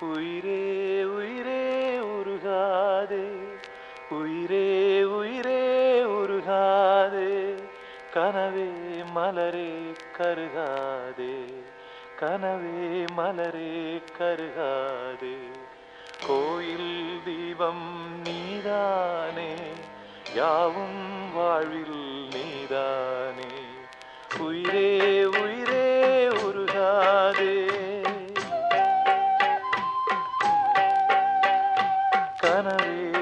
உயிரே உயிரே உருகாதே. உயிரே உயிரே உருகாதே. கனவே மலரே கருகாதே. கனவே மலரே கருகாதே. கோயில் தீபம் நீதானே. யாவும் வாழ்வில் நீதானே. உயிரே கனவே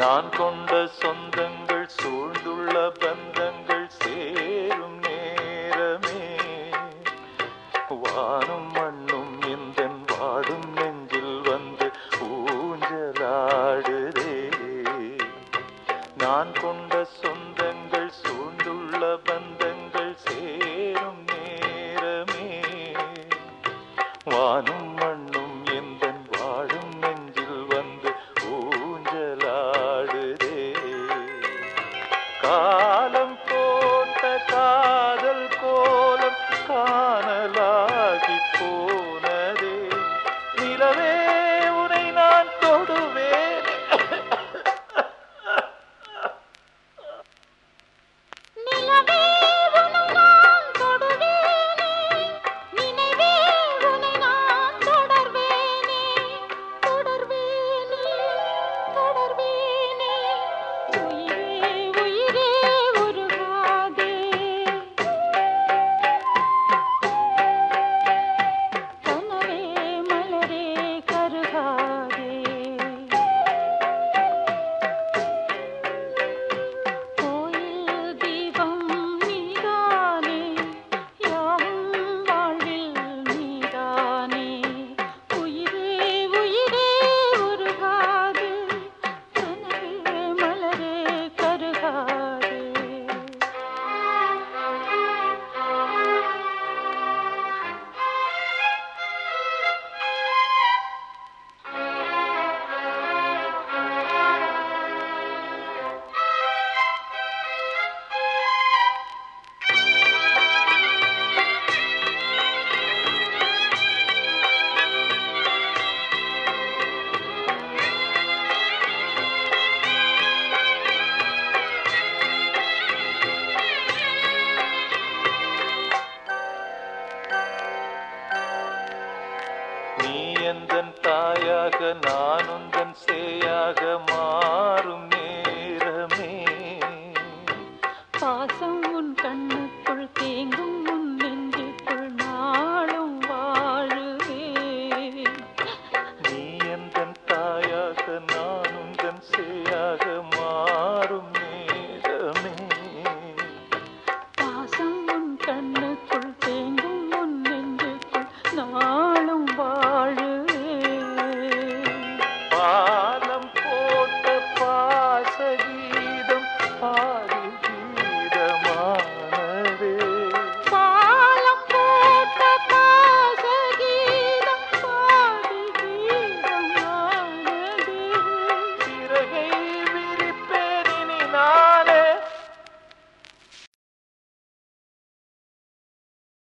நான் கொண்ட சொந்தங்கள் சூழ்ந்துள்ள பந்தங்கள் சேரும் நேரமே. வானும் மண்ணும் இந்த வாடும் நெஞ்சில் வந்து ஊஞ்சலாடுதே. நான் கொண்ட சொந்தங்கள் சூழ்ந்துள்ள பந்தங்கள் சேரும் நேரமே. வானும் கால நான் உந்தன் சேயாக மா